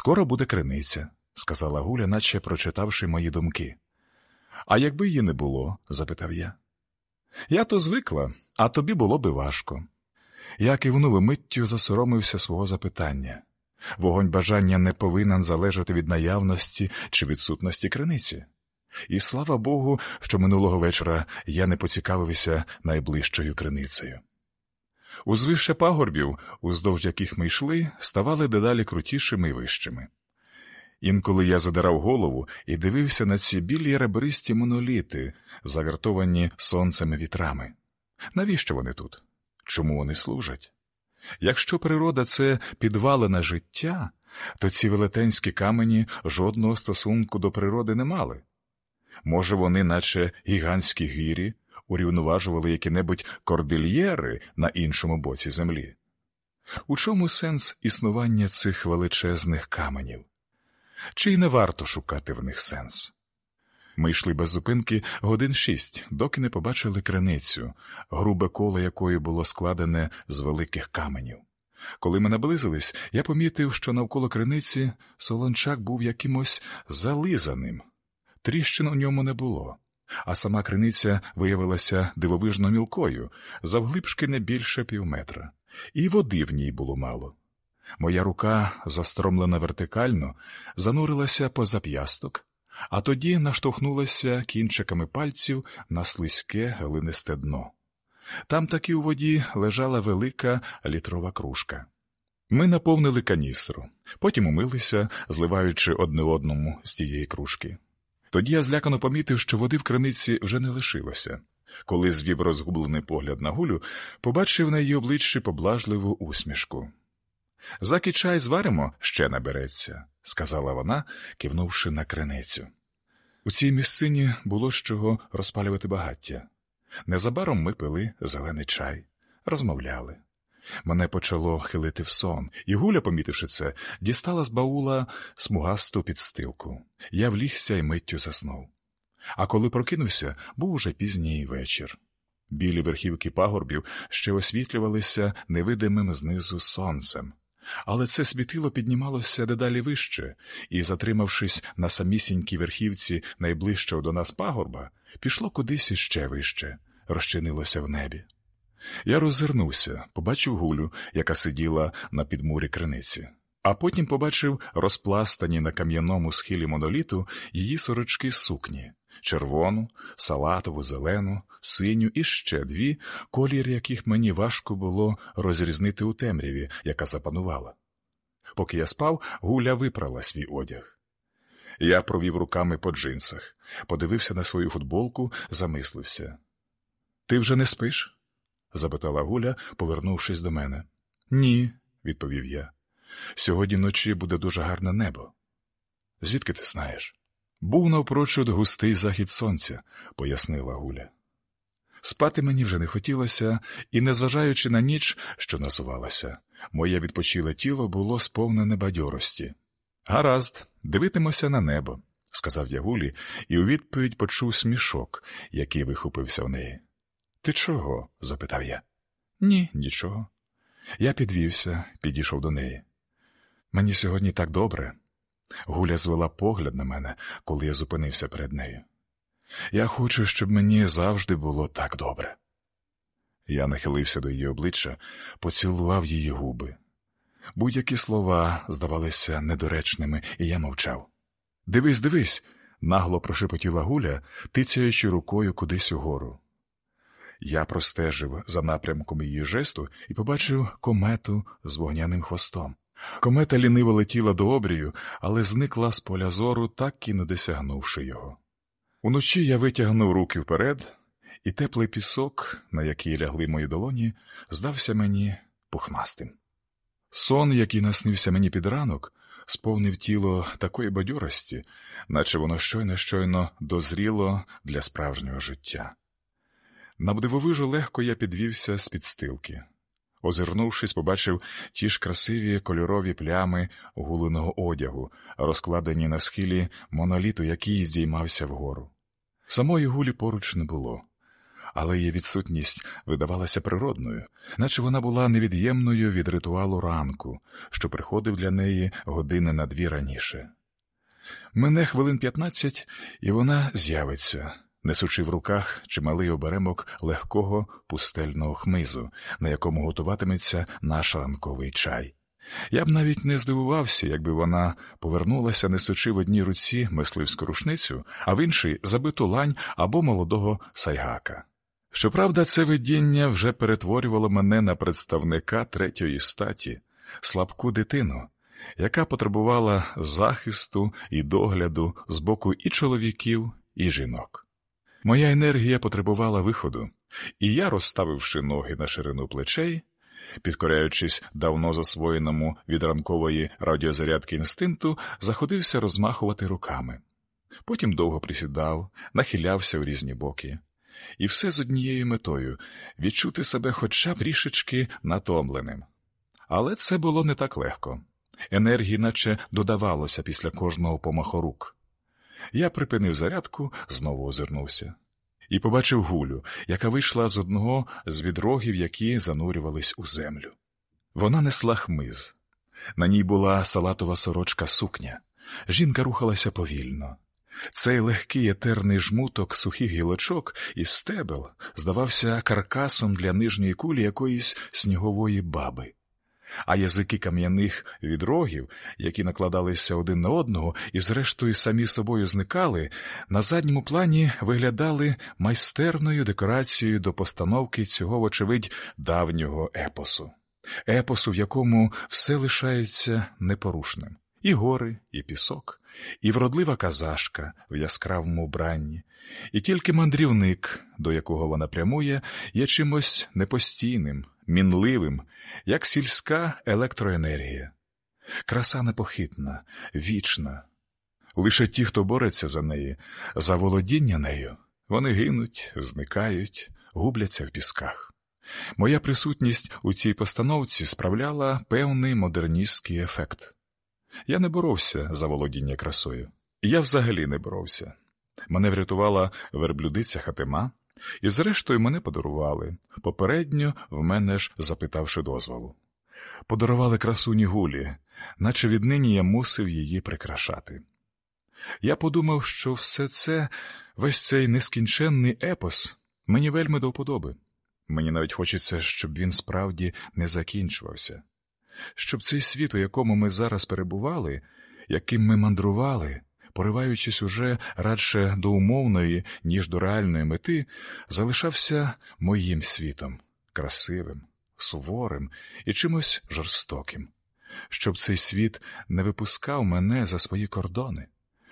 Скоро буде криниця, сказала Гуля, наче прочитавши мої думки. А якби її не було? запитав я. Я то звикла, а тобі було би важко. Я кивнув миттю засоромився свого запитання. Вогонь бажання не повинен залежати від наявності чи відсутності криниці. І слава Богу, що минулого вечора я не поцікавився найближчою криницею. Узвище пагорбів, уздовж яких ми йшли, ставали дедалі крутішими і вищими. Інколи я задирав голову і дивився на ці білі ребристі моноліти, загартовані сонцем і вітрами. Навіщо вони тут? Чому вони служать? Якщо природа це підвалене життя, то ці велетенські камені жодного стосунку до природи не мали. Може, вони, наче гігантські гірі, урівноважували які-небудь кордильєри на іншому боці землі. У чому сенс існування цих величезних каменів? Чи й не варто шукати в них сенс? Ми йшли без зупинки годин шість, доки не побачили криницю, грубе коло якої було складене з великих каменів. Коли ми наблизились, я помітив, що навколо криниці солончак був якимось зализаним. Тріщин у ньому не було, а сама криниця виявилася дивовижно мілкою, завглибшки не більше півметра, і води в ній було мало. Моя рука, застромлена вертикально, занурилася по зап'ясток, а тоді наштовхнулася кінчиками пальців на слизьке глинисте дно. Там таки у воді лежала велика літрова кружка. Ми наповнили каністру, потім умилися, зливаючи одне одному з тієї кружки. Тоді я злякано помітив, що води в криниці вже не лишилося. Коли звів розгублений погляд на гулю, побачив на її обличчі поблажливу усмішку. Заки чай зваримо, ще набереться, сказала вона, кивнувши на криницю. У цій місцині було з чого розпалювати багаття. Незабаром ми пили зелений чай, розмовляли. Мене почало хилити в сон, і Гуля, помітивши це, дістала з баула смугасту підстилку. Я влігся і миттю заснув. А коли прокинувся, був уже пізній вечір. Білі верхівки пагорбів ще освітлювалися невидимим знизу сонцем. Але це світило піднімалося дедалі вище, і, затримавшись на самісінькій верхівці найближчого до нас пагорба, пішло кудись іще вище, розчинилося в небі. Я роззирнувся, побачив гулю, яка сиділа на підмурі криниці, а потім побачив розпластані на кам'яному схилі моноліту її сорочки сукні червону, салатову, зелену, синю і ще дві, колір яких мені важко було розрізнити у темряві, яка запанувала. Поки я спав, гуля випрала свій одяг. Я провів руками по джинсах, подивився на свою футболку, замислився. Ти вже не спиш? Запитала Гуля, повернувшись до мене. Ні, відповів я. Сьогодні вночі буде дуже гарне небо. Звідки ти знаєш? Був навпрочуд густий захід сонця, пояснила Гуля. Спати мені вже не хотілося, і, незважаючи на ніч, що насувалася, моє відпочиле тіло було сповнене бадьорості. Гаразд, дивитимося на небо, сказав я Гулі, і у відповідь почув смішок, який вихопився в неї. Ти чого? запитав я. Ні, нічого. Я підвівся, підійшов до неї. Мені сьогодні так добре. Гуля звела погляд на мене, коли я зупинився перед нею. Я хочу, щоб мені завжди було так добре. Я нахилився до її обличчя, поцілував її губи. Будь-які слова здавалися недоречними, і я мовчав. Дивись, дивись, нагло прошепотіла Гуля, тицяючи рукою кудись угору. Я простежив за напрямком її жесту і побачив комету з вогняним хвостом. Комета ліниво летіла до обрію, але зникла з поля зору, так і не досягнувши його. Уночі я витягнув руки вперед, і теплий пісок, на який лягли мої долоні, здався мені пухнастим. Сон, який наснився мені під ранок, сповнив тіло такої бадьорості, наче воно щойно щойно дозріло для справжнього життя. Навдивовижу легко я підвівся з підстилки. Озирнувшись, побачив ті ж красиві кольорові плями гуленого одягу, розкладені на схилі моноліту, який здіймався вгору. Самої гулі поруч не було, але її відсутність видавалася природною, наче вона була невід'ємною від ритуалу ранку, що приходив для неї години на дві раніше. Мине хвилин п'ятнадцять, і вона з'явиться, несучи в руках чималий оберемок легкого пустельного хмизу, на якому готуватиметься наш ранковий чай. Я б навіть не здивувався, якби вона повернулася, несучи в одній руці мисливську рушницю, а в іншій забиту лань або молодого сайгака. Щоправда, це видіння вже перетворювало мене на представника третьої статі, слабку дитину, яка потребувала захисту і догляду з боку і чоловіків, і жінок. Моя енергія потребувала виходу, і я, розставивши ноги на ширину плечей, підкоряючись давно засвоєному від ранкової радіозарядки інстинкту, заходився розмахувати руками. Потім довго присідав, нахилявся в різні боки. І все з однією метою відчути себе хоча б трішечки натомленим. Але це було не так легко. Енергії наче додавалося після кожного помаху рук. Я припинив зарядку, знову озирнувся. І побачив гулю, яка вийшла з одного з відрогів, які занурювались у землю. Вона несла хмиз. На ній була салатова сорочка сукня. Жінка рухалася повільно. Цей легкий етерний жмуток сухих гілочок і стебел здавався каркасом для нижньої кулі якоїсь снігової баби а язики кам'яних відрогів, які накладалися один на одного і, зрештою, самі собою зникали, на задньому плані виглядали майстерною декорацією до постановки цього, вочевидь, давнього епосу, епосу, в якому все лишається непорушним і гори, і пісок, і вродлива казашка в яскравому вбранні. І тільки мандрівник, до якого вона прямує, є чимось непостійним, мінливим, як сільська електроенергія. Краса непохитна, вічна. Лише ті, хто бореться за неї, за володіння нею, вони гинуть, зникають, губляться в пісках. Моя присутність у цій постановці справляла певний модерністський ефект. Я не боровся за володіння красою. Я взагалі не боровся. Мене врятувала верблюдиця Хатима, і, зрештою, мене подарували, попередньо в мене ж запитавши дозволу. Подарували красуні гулі, наче віднині я мусив її прикрашати. Я подумав, що все це, весь цей нескінченний епос, мені вельми до вподоби. Мені навіть хочеться, щоб він справді не закінчувався, щоб цей світ, у якому ми зараз перебували, яким ми мандрували, пориваючись уже радше до умовної, ніж до реальної мети, залишався моїм світом, красивим, суворим і чимось жорстоким, щоб цей світ не випускав мене за свої кордони.